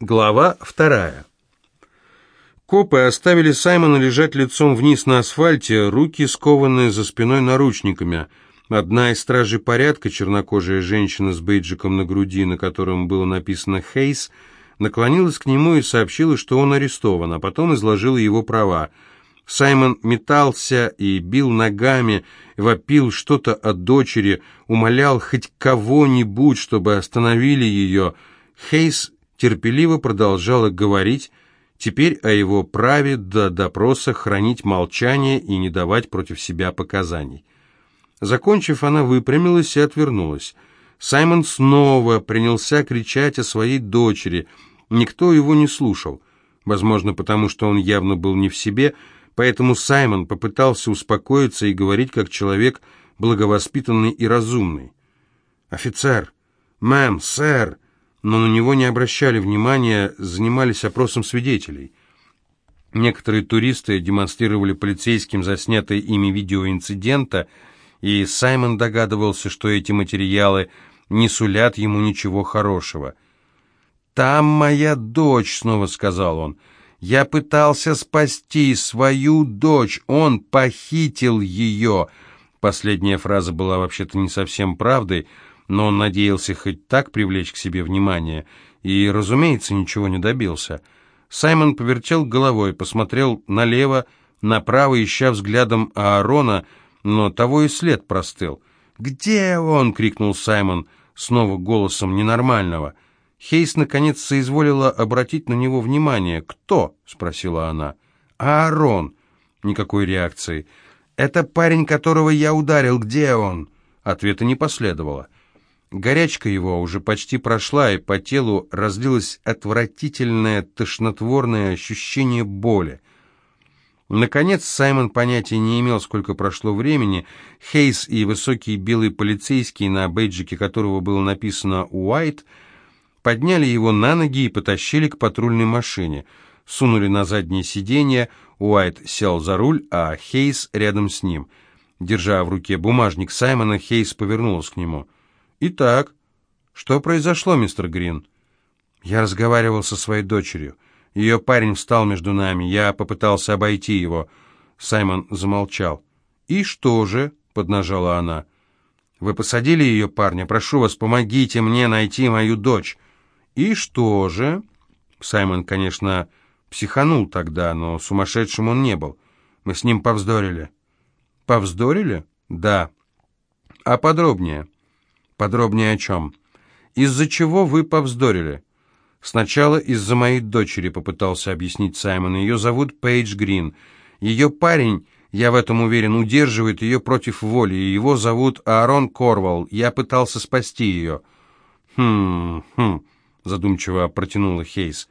Глава вторая. Копы оставили Саймона лежать лицом вниз на асфальте, руки скованные за спиной наручниками. Одна из стражей порядка, чернокожая женщина с бейджиком на груди, на котором было написано «Хейс», наклонилась к нему и сообщила, что он арестован, а потом изложила его права. Саймон метался и бил ногами, вопил что-то о дочери, умолял хоть кого-нибудь, чтобы остановили ее. Хейс терпеливо продолжала говорить, теперь о его праве до допроса хранить молчание и не давать против себя показаний. Закончив, она выпрямилась и отвернулась. Саймон снова принялся кричать о своей дочери. Никто его не слушал. Возможно, потому что он явно был не в себе, поэтому Саймон попытался успокоиться и говорить как человек благовоспитанный и разумный. «Офицер! Мэм! Сэр!» Но на него не обращали внимания, занимались опросом свидетелей. Некоторые туристы демонстрировали полицейским заснятое ими видео инцидента, и Саймон догадывался, что эти материалы не сулят ему ничего хорошего. «Там моя дочь», — снова сказал он. «Я пытался спасти свою дочь, он похитил ее». Последняя фраза была вообще-то не совсем правдой, — но он надеялся хоть так привлечь к себе внимание, и, разумеется, ничего не добился. Саймон повертел головой, посмотрел налево, направо, ища взглядом Аарона, но того и след простыл. «Где он?» — крикнул Саймон, снова голосом ненормального. Хейс, наконец, соизволила обратить на него внимание. «Кто?» — спросила она. «Аарон». Никакой реакции. «Это парень, которого я ударил. Где он?» Ответа не последовало. Горячка его уже почти прошла, и по телу разлилось отвратительное тошнотворное ощущение боли. Наконец, Саймон понятия не имел, сколько прошло времени. Хейс и высокий белый полицейский, на бейджике которого было написано «Уайт», подняли его на ноги и потащили к патрульной машине. Сунули на заднее сиденье, Уайт сел за руль, а Хейс рядом с ним. Держа в руке бумажник Саймона, Хейс повернулся к нему – «Итак, что произошло, мистер Грин?» «Я разговаривал со своей дочерью. Ее парень встал между нами. Я попытался обойти его». Саймон замолчал. «И что же?» — поднажала она. «Вы посадили ее парня? Прошу вас, помогите мне найти мою дочь». «И что же?» Саймон, конечно, психанул тогда, но сумасшедшим он не был. Мы с ним повздорили. «Повздорили?» «Да». «А подробнее?» Подробнее о чем? Из-за чего вы повздорили? Сначала из-за моей дочери, попытался объяснить Саймон. Ее зовут Пейдж Грин. Ее парень, я в этом уверен, удерживает ее против воли. Его зовут Аарон Корвал. Я пытался спасти ее. Хм, хм, задумчиво протянула Хейс.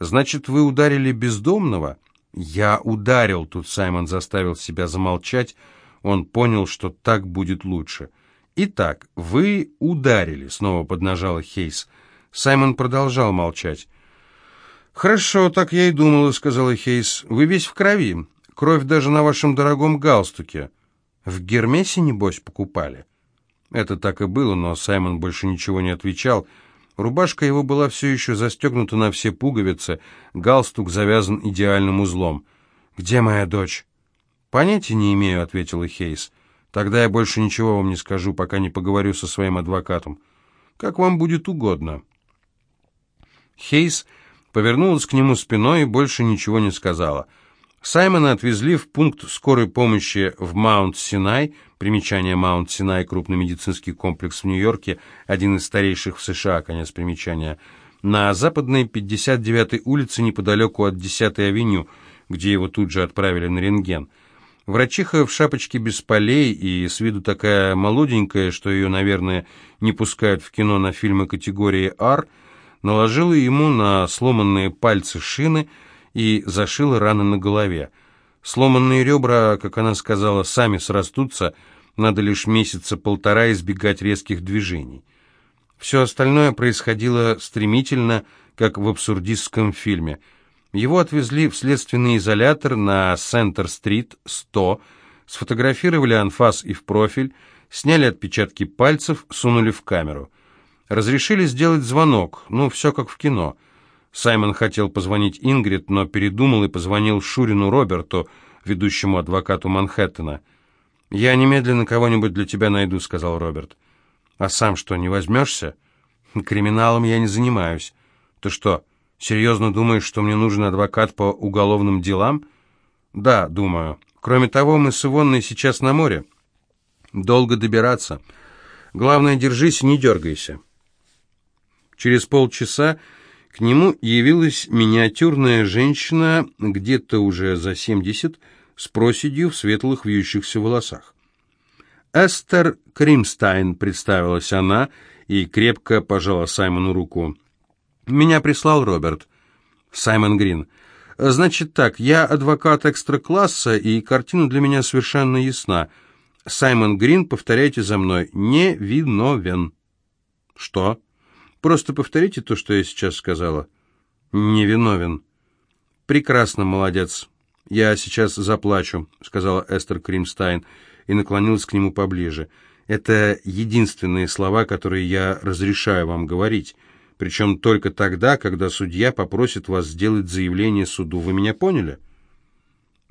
Значит, вы ударили бездомного? Я ударил, тут Саймон заставил себя замолчать. Он понял, что так будет лучше. — «Итак, вы ударили», — снова поднажала Хейс. Саймон продолжал молчать. «Хорошо, так я и думала», — сказала Хейс. «Вы весь в крови. Кровь даже на вашем дорогом галстуке. В Гермесе, небось, покупали?» Это так и было, но Саймон больше ничего не отвечал. Рубашка его была все еще застегнута на все пуговицы, галстук завязан идеальным узлом. «Где моя дочь?» «Понятия не имею», — ответила Хейс. Тогда я больше ничего вам не скажу, пока не поговорю со своим адвокатом. Как вам будет угодно». Хейс повернулась к нему спиной и больше ничего не сказала. Саймона отвезли в пункт скорой помощи в Маунт-Синай, примечание Маунт-Синай, крупный медицинский комплекс в Нью-Йорке, один из старейших в США, конец примечания, на западной 59-й улице неподалеку от 10-й авеню, где его тут же отправили на рентген – Врачиха в шапочке без полей и с виду такая молоденькая, что ее, наверное, не пускают в кино на фильмы категории R, наложила ему на сломанные пальцы шины и зашила раны на голове. Сломанные ребра, как она сказала, сами срастутся, надо лишь месяца полтора избегать резких движений. Все остальное происходило стремительно, как в абсурдистском фильме – его отвезли в следственный изолятор на Сентер-стрит, 100, сфотографировали анфас и в профиль, сняли отпечатки пальцев, сунули в камеру. Разрешили сделать звонок, ну, все как в кино. Саймон хотел позвонить Ингрид, но передумал и позвонил Шурину Роберту, ведущему адвокату Манхэттена. «Я немедленно кого-нибудь для тебя найду», — сказал Роберт. «А сам что, не возьмешься?» «Криминалом я не занимаюсь. Ты что, серьезно думаешь, что мне нужен адвокат по уголовным делам?» «Да, думаю. Кроме того, мы с Ивонной сейчас на море. Долго добираться. Главное, держись и не дергайся». Через полчаса к нему явилась миниатюрная женщина, где-то уже за семьдесят, с проседью в светлых вьющихся волосах. «Эстер Кримстайн», — представилась она и крепко пожала Саймону руку. «Меня прислал Роберт». «Саймон Грин». «Значит так, я адвокат экстра-класса, и картина для меня совершенно ясна. Саймон Грин, повторяйте за мной, не виновен». «Что?» Просто повторите то, что я сейчас сказала. Невиновен. Прекрасно, молодец. Я сейчас заплачу, сказала Эстер Кримстайн и наклонилась к нему поближе. Это единственные слова, которые я разрешаю вам говорить. Причем только тогда, когда судья попросит вас сделать заявление суду. Вы меня поняли?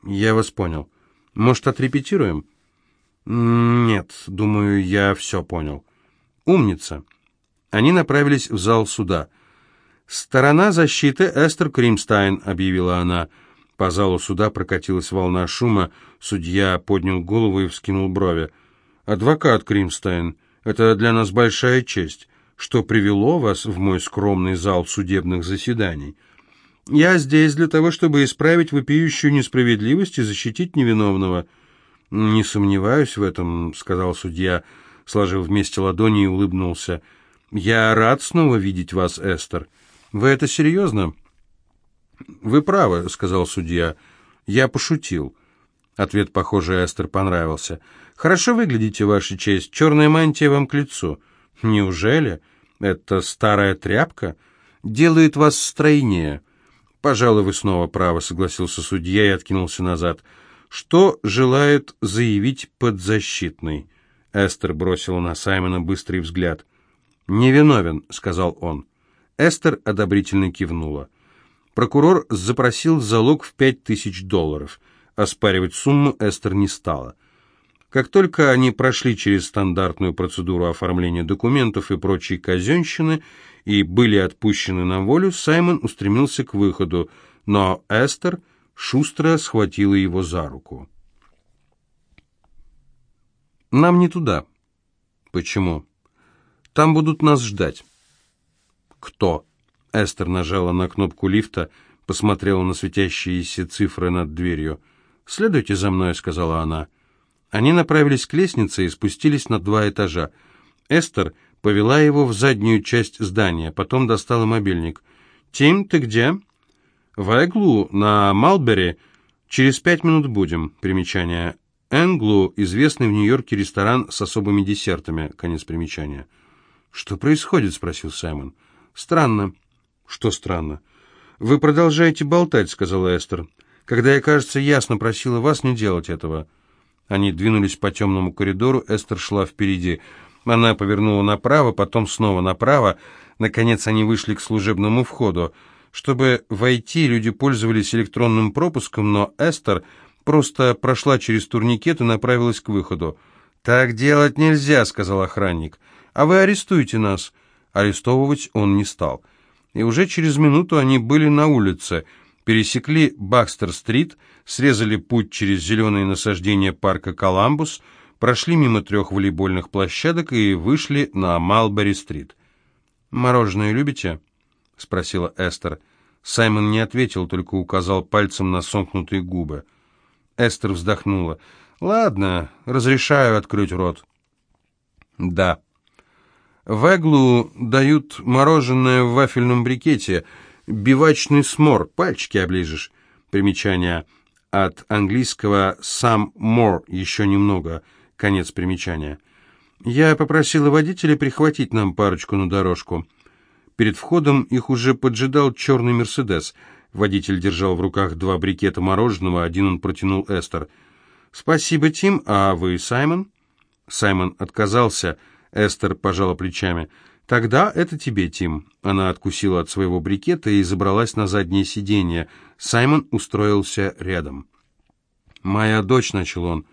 Я вас понял. Может, отрепетируем? Нет, думаю, я все понял. Умница. Они направились в зал суда. «Сторона защиты Эстер Кримстайн», — объявила она. По залу суда прокатилась волна шума. Судья поднял голову и вскинул брови. «Адвокат Кримстайн, это для нас большая честь. Что привело вас в мой скромный зал судебных заседаний?» «Я здесь для того, чтобы исправить вопиющую несправедливость и защитить невиновного». «Не сомневаюсь в этом», — сказал судья, сложив вместе ладони и улыбнулся. «Я рад снова видеть вас, Эстер. Вы это серьезно?» «Вы правы», — сказал судья. «Я пошутил». Ответ, похоже, Эстер понравился. «Хорошо выглядите, Ваша честь. Черная мантия вам к лицу». «Неужели? Это старая тряпка? Делает вас стройнее». «Пожалуй, вы снова правы», — согласился судья и откинулся назад. «Что желает заявить подзащитный?» Эстер бросила на Саймона быстрый взгляд. «Невиновен», — сказал он. Эстер одобрительно кивнула. Прокурор запросил залог в пять тысяч долларов. Оспаривать сумму Эстер не стала. Как только они прошли через стандартную процедуру оформления документов и прочей казенщины и были отпущены на волю, Саймон устремился к выходу, но Эстер шустро схватила его за руку. «Нам не туда». «Почему?» Там будут нас ждать». «Кто?» Эстер нажала на кнопку лифта, посмотрела на светящиеся цифры над дверью. «Следуйте за мной», — сказала она. Они направились к лестнице и спустились на два этажа. Эстер повела его в заднюю часть здания, потом достала мобильник. «Тим, ты где?» «В Эглу, на Малбери. Через пять минут будем». Примечание. Энглу – известный в Нью-Йорке ресторан с особыми десертами. Конец примечания. «Что происходит?» — спросил Саймон. «Странно». «Что странно?» «Вы продолжаете болтать», — сказала Эстер. «Когда я, кажется, ясно просила вас не делать этого». Они двинулись по темному коридору, Эстер шла впереди. Она повернула направо, потом снова направо. Наконец они вышли к служебному входу. Чтобы войти, люди пользовались электронным пропуском, но Эстер просто прошла через турникет и направилась к выходу. «Так делать нельзя», — сказал охранник а вы арестуете нас». Арестовывать он не стал. И уже через минуту они были на улице, пересекли Бакстер-стрит, срезали путь через зеленые насаждения парка «Коламбус», прошли мимо трех волейбольных площадок и вышли на Малбери-стрит. «Мороженое любите?» — спросила Эстер. Саймон не ответил, только указал пальцем на сомкнутые губы. Эстер вздохнула. «Ладно, разрешаю открыть рот». «Да», в Эглу дают мороженое в вафельном брикете, бивачный смор, пальчики оближешь. Примечание от английского «some more», еще немного, конец примечания. Я попросила водителя прихватить нам парочку на дорожку. Перед входом их уже поджидал черный «Мерседес». Водитель держал в руках два брикета мороженого, один он протянул Эстер. «Спасибо, Тим, а вы Саймон?» Саймон отказался, — Эстер пожала плечами. «Тогда это тебе, Тим». Она откусила от своего брикета и забралась на заднее сиденье. Саймон устроился рядом. «Моя дочь», — начал он.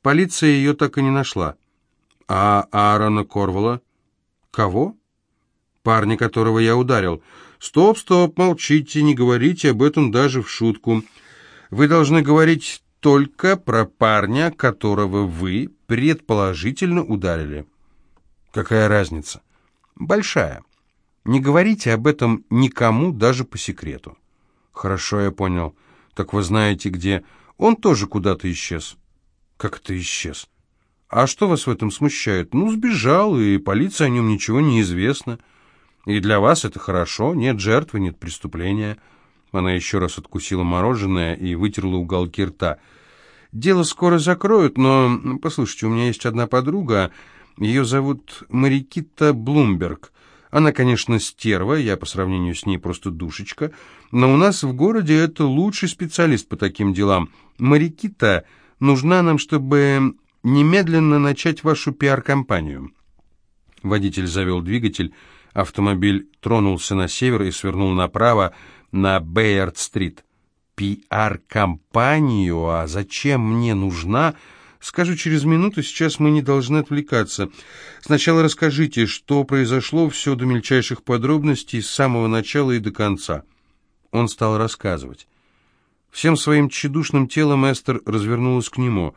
«Полиция ее так и не нашла». «А Аарона Корвала?» «Кого?» «Парня, которого я ударил». «Стоп, стоп, молчите, не говорите об этом даже в шутку. Вы должны говорить только про парня, которого вы предположительно ударили». «Какая разница?» Большая. Не говорите об этом никому, даже по секрету. Хорошо, я понял. Так вы знаете, где... Он тоже куда-то исчез. Как это исчез? А что вас в этом смущает? Ну, сбежал, и полиции о нем ничего не известно. И для вас это хорошо, нет жертвы, нет преступления. Она еще раз откусила мороженое и вытерла уголки рта. Дело скоро закроют, но... Послушайте, у меня есть одна подруга... Ее зовут Марикита Блумберг. Она, конечно, стерва, я по сравнению с ней просто душечка, но у нас в городе это лучший специалист по таким делам. Марикита нужна нам, чтобы немедленно начать вашу пиар-компанию». Водитель завел двигатель, автомобиль тронулся на север и свернул направо на Бейард-стрит. «Пиар-компанию? А зачем мне нужна?» Скажу через минуту, сейчас мы не должны отвлекаться. Сначала расскажите, что произошло, все до мельчайших подробностей, с самого начала и до конца». Он стал рассказывать. Всем своим тщедушным телом Эстер развернулась к нему.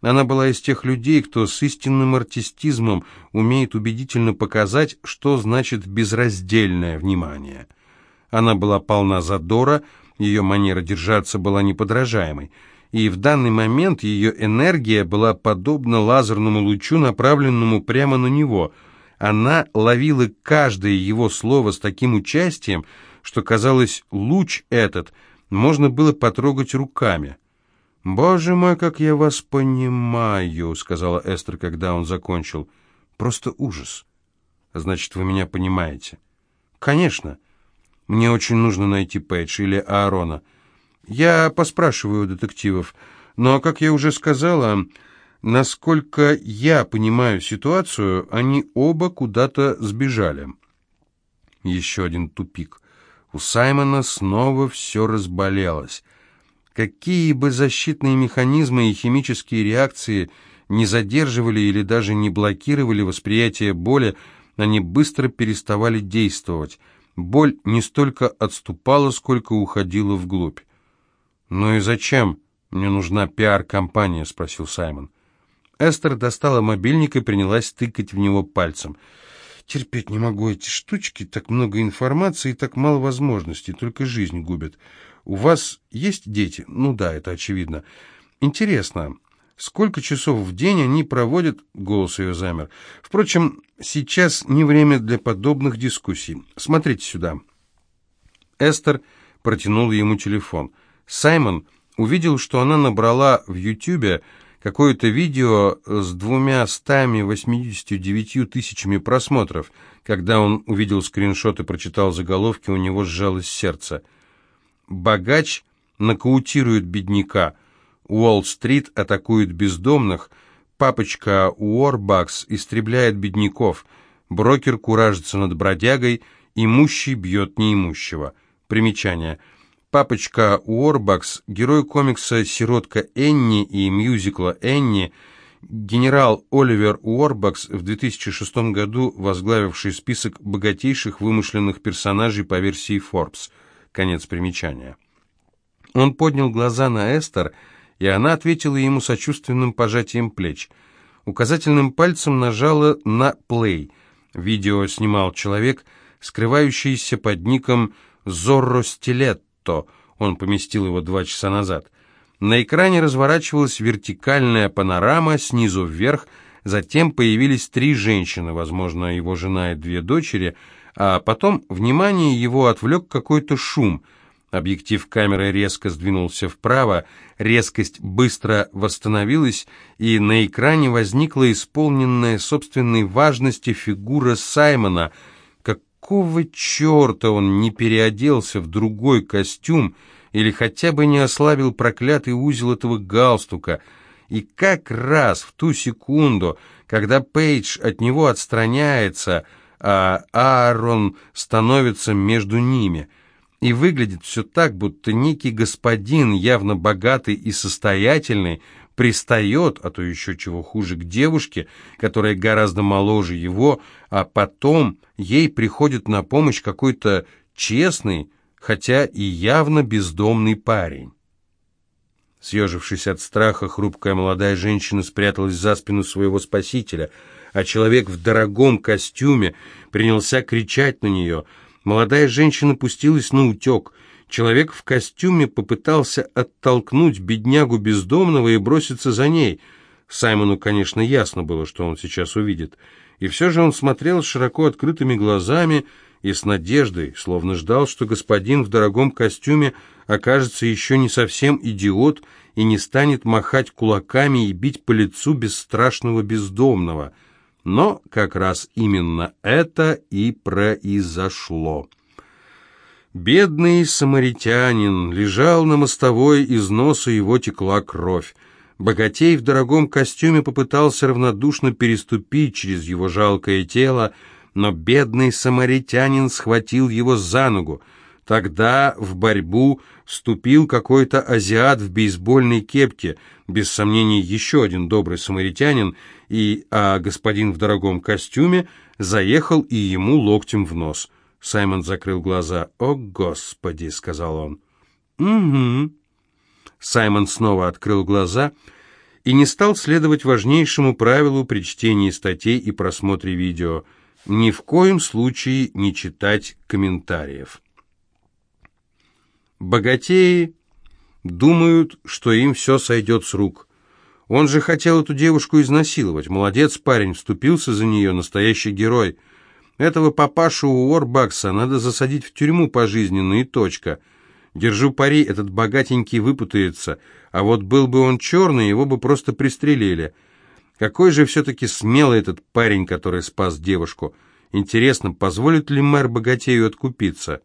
Она была из тех людей, кто с истинным артистизмом умеет убедительно показать, что значит безраздельное внимание. Она была полна задора, ее манера держаться была неподражаемой и в данный момент ее энергия была подобна лазерному лучу, направленному прямо на него. Она ловила каждое его слово с таким участием, что, казалось, луч этот можно было потрогать руками. «Боже мой, как я вас понимаю», — сказала Эстер, когда он закончил. «Просто ужас». «Значит, вы меня понимаете?» «Конечно. Мне очень нужно найти Пейдж или Аарона». Я поспрашиваю у детективов, но, как я уже сказала, насколько я понимаю ситуацию, они оба куда-то сбежали. Еще один тупик. У Саймона снова все разболелось. Какие бы защитные механизмы и химические реакции не задерживали или даже не блокировали восприятие боли, они быстро переставали действовать. Боль не столько отступала, сколько уходила вглубь. «Ну и зачем мне нужна пиар-компания?» — спросил Саймон. Эстер достала мобильник и принялась тыкать в него пальцем. «Терпеть не могу эти штучки, так много информации и так мало возможностей, только жизнь губят. У вас есть дети? Ну да, это очевидно. Интересно, сколько часов в день они проводят...» Голос ее замер. «Впрочем, сейчас не время для подобных дискуссий. Смотрите сюда». Эстер протянула ему телефон. Саймон увидел, что она набрала в Ютубе какое-то видео с двумя стами восьмидесятью девятью тысячами просмотров. Когда он увидел скриншот и прочитал заголовки, у него сжалось сердце. «Богач нокаутирует бедняка», «Уолл-стрит атакует бездомных», «Папочка Уорбакс истребляет бедняков», «Брокер куражится над бродягой», «Имущий бьет неимущего». Примечание – Папочка Уорбакс, герой комикса «Сиротка Энни» и мюзикла «Энни», генерал Оливер Уорбакс, в 2006 году возглавивший список богатейших вымышленных персонажей по версии Forbes. Конец примечания. Он поднял глаза на Эстер, и она ответила ему сочувственным пожатием плеч. Указательным пальцем нажала на «плей». Видео снимал человек, скрывающийся под ником «Зорро Стилет», Лотто. Он поместил его два часа назад. На экране разворачивалась вертикальная панорама снизу вверх, затем появились три женщины, возможно, его жена и две дочери, а потом внимание его отвлек какой-то шум. Объектив камеры резко сдвинулся вправо, резкость быстро восстановилась, и на экране возникла исполненная собственной важности фигура Саймона — какого черта он не переоделся в другой костюм или хотя бы не ослабил проклятый узел этого галстука? И как раз в ту секунду, когда Пейдж от него отстраняется, а Аарон становится между ними. И выглядит все так, будто некий господин, явно богатый и состоятельный, пристает, а то еще чего хуже, к девушке, которая гораздо моложе его, а потом ей приходит на помощь какой-то честный, хотя и явно бездомный парень. Съежившись от страха, хрупкая молодая женщина спряталась за спину своего спасителя, а человек в дорогом костюме принялся кричать на нее. Молодая женщина пустилась на утек. Человек в костюме попытался оттолкнуть беднягу бездомного и броситься за ней. Саймону, конечно, ясно было, что он сейчас увидит. И все же он смотрел широко открытыми глазами и с надеждой, словно ждал, что господин в дорогом костюме окажется еще не совсем идиот и не станет махать кулаками и бить по лицу бесстрашного бездомного. Но как раз именно это и произошло. Бедный самаритянин лежал на мостовой, из носа его текла кровь. Богатей в дорогом костюме попытался равнодушно переступить через его жалкое тело, но бедный самаритянин схватил его за ногу. Тогда в борьбу вступил какой-то азиат в бейсбольной кепке, без сомнений еще один добрый самаритянин, и, а господин в дорогом костюме заехал и ему локтем в нос. Саймон закрыл глаза. «О, Господи!» — сказал он. «Угу». Саймон снова открыл глаза и не стал следовать важнейшему правилу при чтении статей и просмотре видео. Ни в коем случае не читать комментариев. Богатеи думают, что им все сойдет с рук. Он же хотел эту девушку изнасиловать. Молодец парень, вступился за нее, настоящий герой. Этого папашу Уорбакса надо засадить в тюрьму пожизненно и точка. Держу пари, этот богатенький выпутается, а вот был бы он черный, его бы просто пристрелили. Какой же все-таки смелый этот парень, который спас девушку. Интересно, позволит ли мэр богатею откупиться?»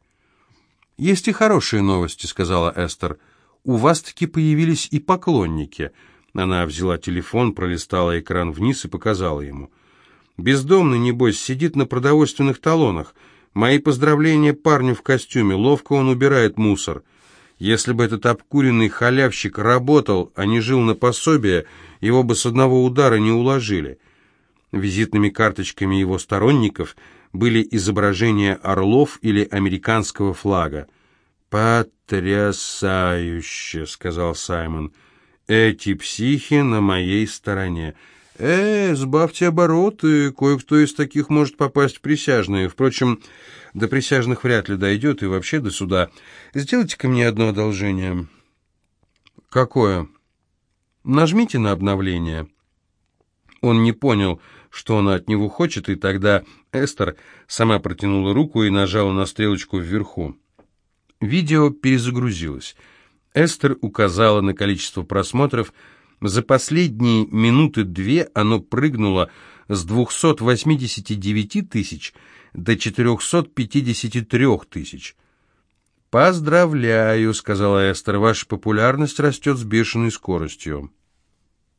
«Есть и хорошие новости», — сказала Эстер. «У вас таки появились и поклонники». Она взяла телефон, пролистала экран вниз и показала ему. «Бездомный, небось, сидит на продовольственных талонах. Мои поздравления парню в костюме. Ловко он убирает мусор. Если бы этот обкуренный халявщик работал, а не жил на пособие, его бы с одного удара не уложили». Визитными карточками его сторонников – были изображения орлов или американского флага. «Потрясающе!» — сказал Саймон. «Эти психи на моей стороне». «Э, сбавьте обороты, кое-кто из таких может попасть в присяжные. Впрочем, до присяжных вряд ли дойдет и вообще до суда. Сделайте-ка мне одно одолжение». «Какое?» «Нажмите на обновление». Он не понял, что она от него хочет, и тогда Эстер сама протянула руку и нажала на стрелочку вверху. Видео перезагрузилось. Эстер указала на количество просмотров. За последние минуты две оно прыгнуло с 289 тысяч до 453 тысяч. «Поздравляю», — сказала Эстер, — «ваша популярность растет с бешеной скоростью».